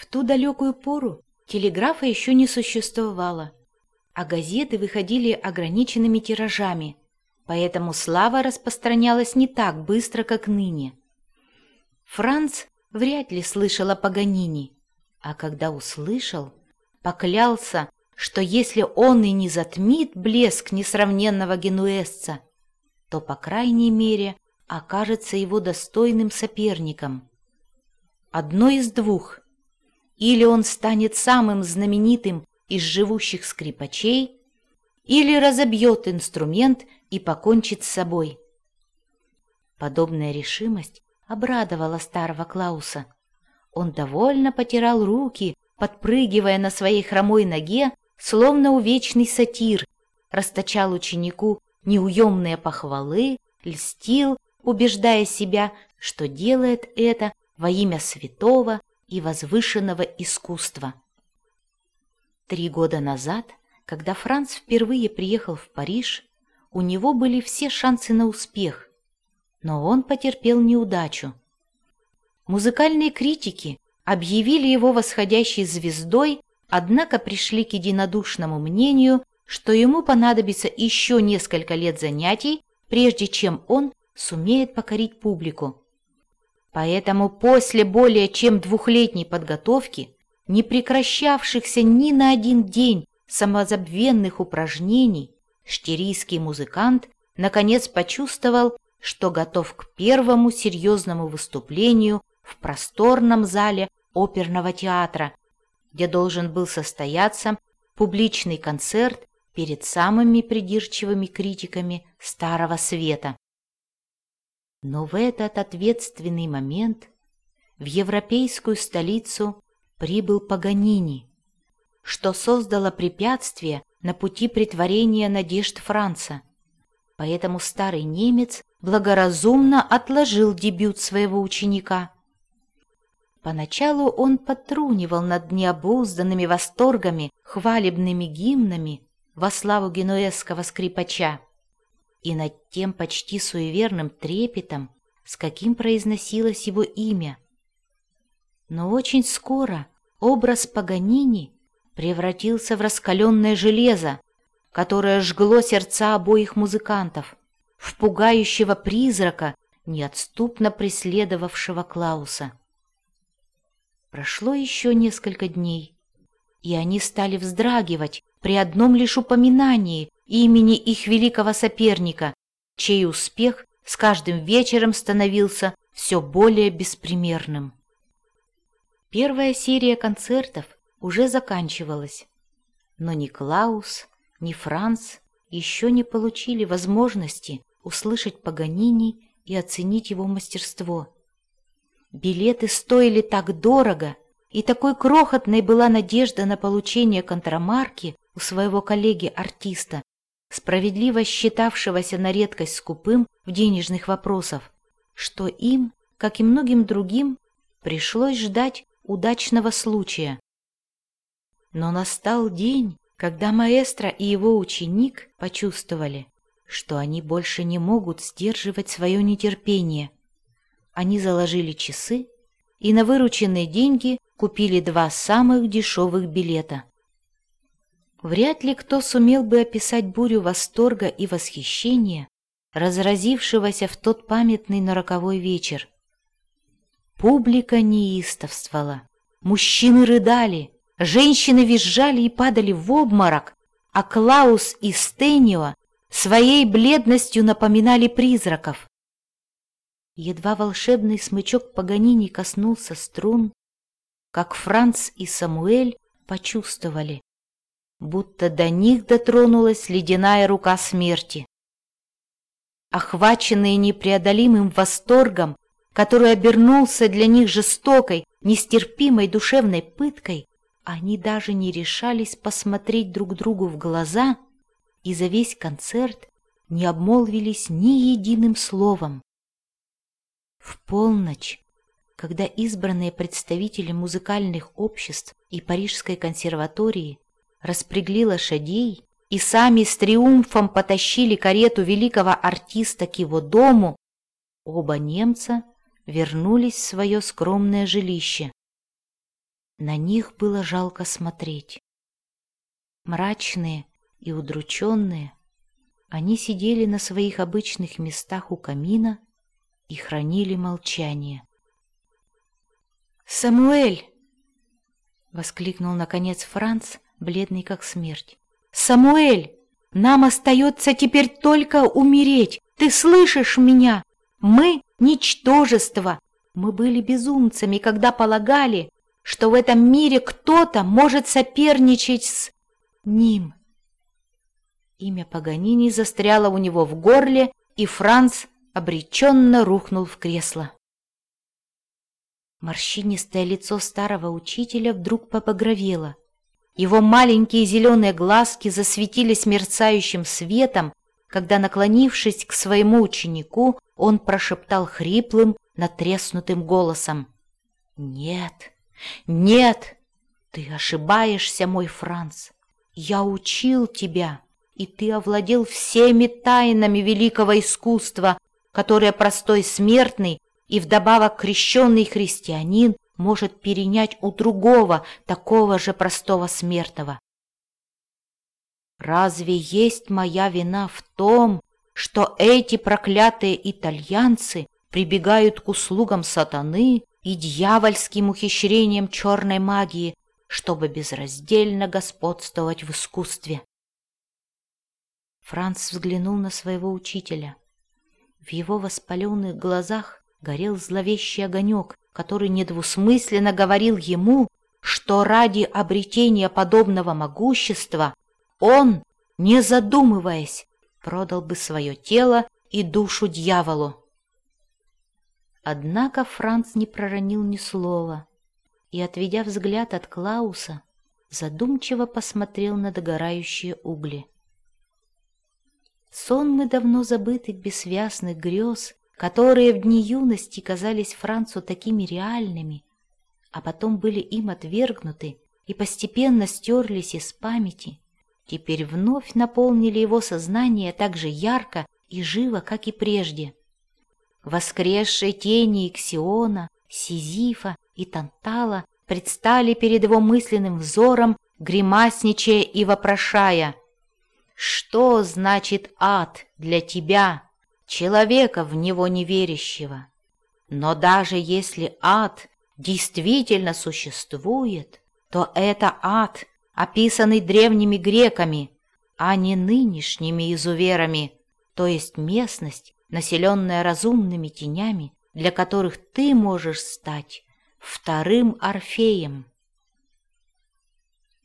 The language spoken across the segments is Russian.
В ту далекую пору телеграфа еще не существовало, а газеты выходили ограниченными тиражами, поэтому слава распространялась не так быстро, как ныне. Франц вряд ли слышал о Паганини, а когда услышал, поклялся, что если он и не затмит блеск несравненного генуэзца, то, по крайней мере, окажется его достойным соперником. Одно из двух. Или он станет самым знаменитым из живущих скрипачей, или разобьет инструмент и покончит с собой. Подобная решимость обрадовала старого Клауса. Он довольно потирал руки, подпрыгивая на своей хромой ноге, словно увечный сатир, расточал ученику неуемные похвалы, льстил, убеждая себя, что делает это во имя святого и возвышенного искусства. Три года назад, когда Франц впервые приехал в Париж, у него были все шансы на успех, но он потерпел неудачу. Музыкальные критики объявили его восходящей звездой, однако пришли к единодушному мнению, что ему понадобится еще несколько лет занятий, прежде чем он сумеет покорить публику. Поэтому после более чем двухлетней подготовки, не прекращавшихся ни на один день самозабвенных упражнений, штирийский музыкант наконец почувствовал, что готов к первому серьезному выступлению в просторном зале оперного театра, где должен был состояться публичный концерт перед самыми придирчивыми критиками Старого Света. Но в этот ответственный момент в европейскую столицу прибыл Паганини, что создало препятствие на пути притворения надежд Франца. Поэтому старый немец благоразумно отложил дебют своего ученика. Поначалу он подтрунивал над необузданными восторгами, хвалебными гимнами во славу генуэзского скрипача и над тем почти суеверным трепетом, с каким произносилось его имя. Но очень скоро образ Паганини превратился в раскаленное железо, которое жгло сердца обоих музыкантов, в пугающего призрака, неотступно преследовавшего Клауса. Прошло еще несколько дней, и они стали вздрагивать при одном лишь упоминании имени их великого соперника, чей успех с каждым вечером становился все более беспримерным. Первая серия концертов уже заканчивалась, но ни Клаус, ни Франц еще не получили возможности услышать Паганини и оценить его мастерство. Билеты стоили так дорого, и такой крохотной была надежда на получение контрамарки у своего коллеги-артиста, справедливо считавшегося на редкость скупым в денежных вопросах, что им, как и многим другим, пришлось ждать удачного случая. Но настал день, когда маэстро и его ученик почувствовали, что они больше не могут сдерживать свое нетерпение. Они заложили часы и на вырученные деньги купили два самых дешевых билета. Вряд ли кто сумел бы описать бурю восторга и восхищения, разразившегося в тот памятный, но роковой вечер. Публика неистовствовала, мужчины рыдали, женщины визжали и падали в обморок, а Клаус и Стенио своей бледностью напоминали призраков. Едва волшебный смычок Паганини коснулся струн, как Франц и Самуэль почувствовали, будто до них дотронулась ледяная рука смерти. Охваченные непреодолимым восторгом, который обернулся для них жестокой, нестерпимой душевной пыткой, они даже не решались посмотреть друг другу в глаза и за весь концерт не обмолвились ни единым словом. В полночь, когда избранные представители музыкальных обществ и Парижской консерватории распрягли лошадей и сами с триумфом потащили карету великого артиста к его дому, оба немца вернулись в свое скромное жилище. На них было жалко смотреть. Мрачные и удрученные, они сидели на своих обычных местах у камина и хранили молчание. «Самуэль!» — воскликнул, наконец, Франц, бледный как смерть. «Самуэль! Нам остается теперь только умереть! Ты слышишь меня? Мы — ничтожество! Мы были безумцами, когда полагали, что в этом мире кто-то может соперничать с ним!» Имя Паганини застряло у него в горле, и Франц обреченно рухнул в кресло. Морщинистое лицо старого учителя вдруг попогровело. Его маленькие зеленые глазки засветились мерцающим светом, когда, наклонившись к своему ученику, он прошептал хриплым, натреснутым голосом. «Нет, нет, ты ошибаешься, мой Франц. Я учил тебя, и ты овладел всеми тайнами великого искусства, которое простой смертный и вдобавок крещенный христианин может перенять у другого, такого же простого смертного. Разве есть моя вина в том, что эти проклятые итальянцы прибегают к услугам сатаны и дьявольским ухищрениям черной магии, чтобы безраздельно господствовать в искусстве? Франц взглянул на своего учителя. В его воспаленных глазах горел зловещий огонек, который недвусмысленно говорил ему, что ради обретения подобного могущества он, не задумываясь, продал бы свое тело и душу дьяволу. Однако Франц не проронил ни слова и, отведя взгляд от Клауса, задумчиво посмотрел на догорающие угли. Сонмы давно забытых бессвязных грез которые в дни юности казались Францу такими реальными, а потом были им отвергнуты и постепенно стерлись из памяти, теперь вновь наполнили его сознание так же ярко и живо, как и прежде. Воскресшие тени Иксиона, Сизифа и Тантала предстали перед его мысленным взором, гримасничая и вопрошая «Что значит ад для тебя?» Человека в него неверящего. Но даже если ад действительно существует, то это ад, описанный древними греками, а не нынешними изуверами, то есть местность, населенная разумными тенями, для которых ты можешь стать вторым Орфеем.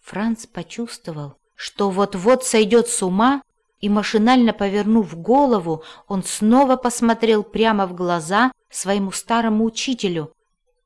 Франц почувствовал, что вот-вот сойдет с ума и, машинально повернув голову, он снова посмотрел прямо в глаза своему старому учителю,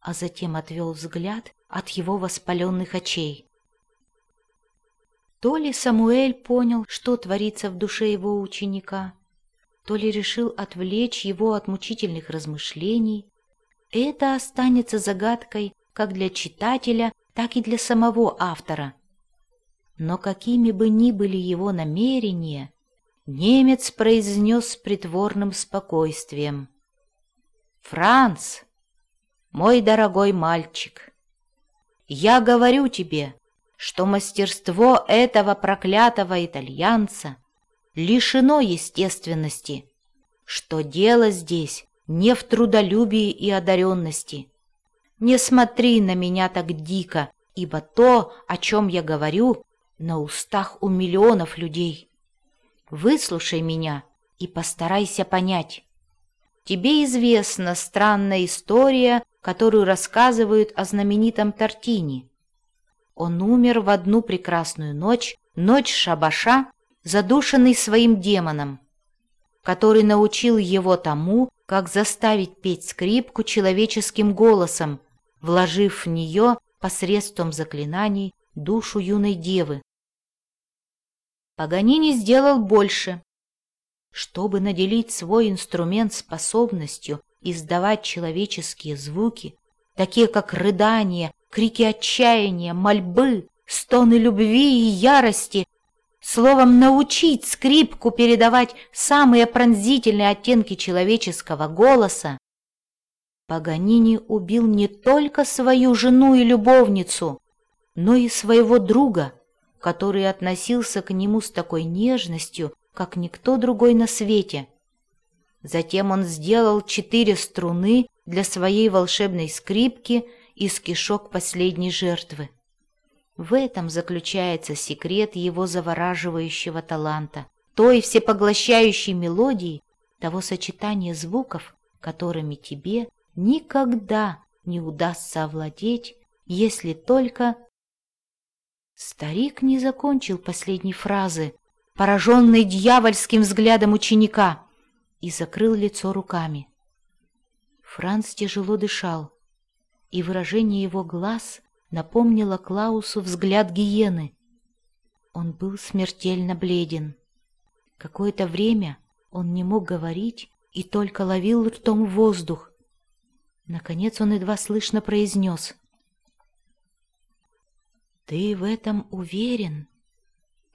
а затем отвел взгляд от его воспаленных очей. То ли Самуэль понял, что творится в душе его ученика, то ли решил отвлечь его от мучительных размышлений, это останется загадкой как для читателя, так и для самого автора. Но какими бы ни были его намерения, Немец произнес с притворным спокойствием. «Франц, мой дорогой мальчик, я говорю тебе, что мастерство этого проклятого итальянца лишено естественности, что дело здесь не в трудолюбии и одаренности. Не смотри на меня так дико, ибо то, о чем я говорю, на устах у миллионов людей». Выслушай меня и постарайся понять. Тебе известна странная история, которую рассказывают о знаменитом Тортини. Он умер в одну прекрасную ночь, ночь шабаша, задушенный своим демоном, который научил его тому, как заставить петь скрипку человеческим голосом, вложив в нее посредством заклинаний душу юной девы, Паганини сделал больше. Чтобы наделить свой инструмент способностью издавать человеческие звуки, такие как рыдания, крики отчаяния, мольбы, стоны любви и ярости, словом, научить скрипку передавать самые пронзительные оттенки человеческого голоса, Паганини убил не только свою жену и любовницу, но и своего друга, который относился к нему с такой нежностью, как никто другой на свете. Затем он сделал четыре струны для своей волшебной скрипки из кишок последней жертвы. В этом заключается секрет его завораживающего таланта, той всепоглощающей мелодии, того сочетания звуков, которыми тебе никогда не удастся овладеть, если только... Старик не закончил последней фразы, пораженный дьявольским взглядом ученика, и закрыл лицо руками. Франц тяжело дышал, и выражение его глаз напомнило Клаусу взгляд гиены. Он был смертельно бледен. Какое-то время он не мог говорить и только ловил ртом воздух. Наконец он едва слышно произнес. «Ты в этом уверен?»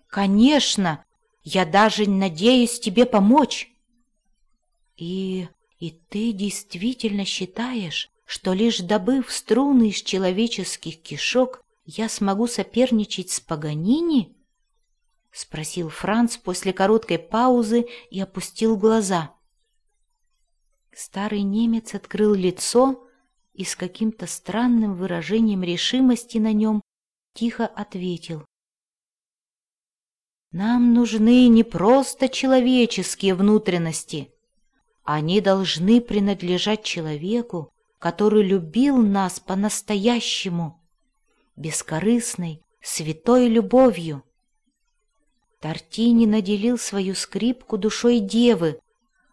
«Конечно! Я даже надеюсь тебе помочь!» «И... и ты действительно считаешь, что лишь добыв струны из человеческих кишок, я смогу соперничать с Паганини?» — спросил Франц после короткой паузы и опустил глаза. Старый немец открыл лицо и с каким-то странным выражением решимости на нем тихо ответил. «Нам нужны не просто человеческие внутренности. Они должны принадлежать человеку, который любил нас по-настоящему, бескорыстной, святой любовью. Тортини наделил свою скрипку душой девы,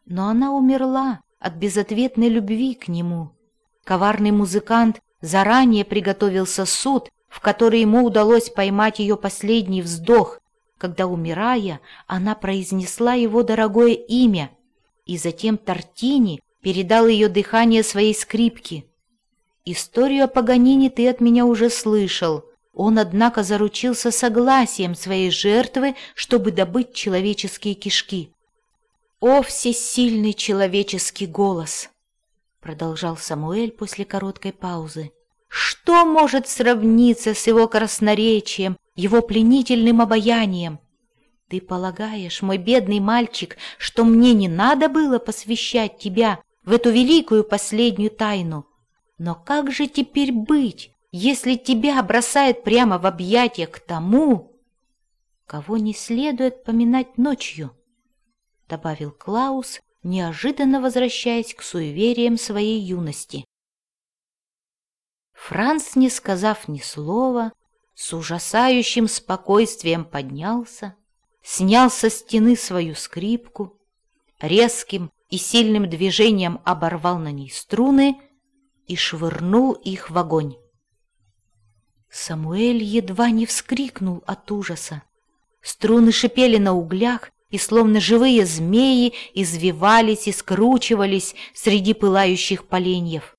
но она умерла от безответной любви к нему. Коварный музыкант заранее приготовил сосуд, в который ему удалось поймать ее последний вздох, когда, умирая, она произнесла его дорогое имя, и затем Тортини передал ее дыхание своей скрипки. Историю о Паганини ты от меня уже слышал. Он, однако, заручился согласием своей жертвы, чтобы добыть человеческие кишки. «О, всесильный человеческий голос!» — продолжал Самуэль после короткой паузы. «Что может сравниться с его красноречием, его пленительным обаянием? Ты полагаешь, мой бедный мальчик, что мне не надо было посвящать тебя в эту великую последнюю тайну. Но как же теперь быть, если тебя бросает прямо в объятия к тому, кого не следует поминать ночью? Добавил Клаус, неожиданно возвращаясь к суевериям своей юности. Франц, не сказав ни слова, с ужасающим спокойствием поднялся, снял со стены свою скрипку, резким и сильным движением оборвал на ней струны и швырнул их в огонь. Самуэль едва не вскрикнул от ужаса. Струны шипели на углях, и словно живые змеи извивались и скручивались среди пылающих поленьев.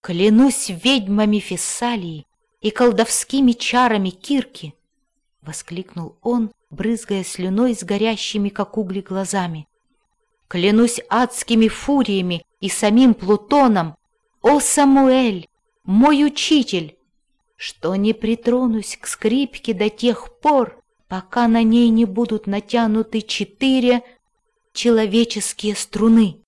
«Клянусь ведьмами Фессалии и колдовскими чарами Кирки!» — воскликнул он, брызгая слюной с горящими, как угли, глазами. Клянусь адскими фуриями и самим Плутоном, о Самуэль, мой учитель, что не притронусь к скрипке до тех пор, пока на ней не будут натянуты четыре человеческие струны.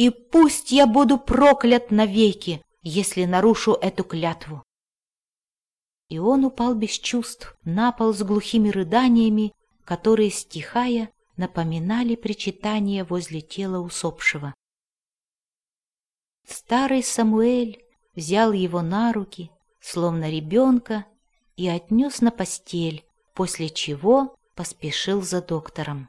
И пусть я буду проклят навеки, если нарушу эту клятву. И он упал без чувств на пол с глухими рыданиями, которые, стихая, напоминали причитание возле тела усопшего. Старый Самуэль взял его на руки, словно ребенка, и отнес на постель, после чего поспешил за доктором.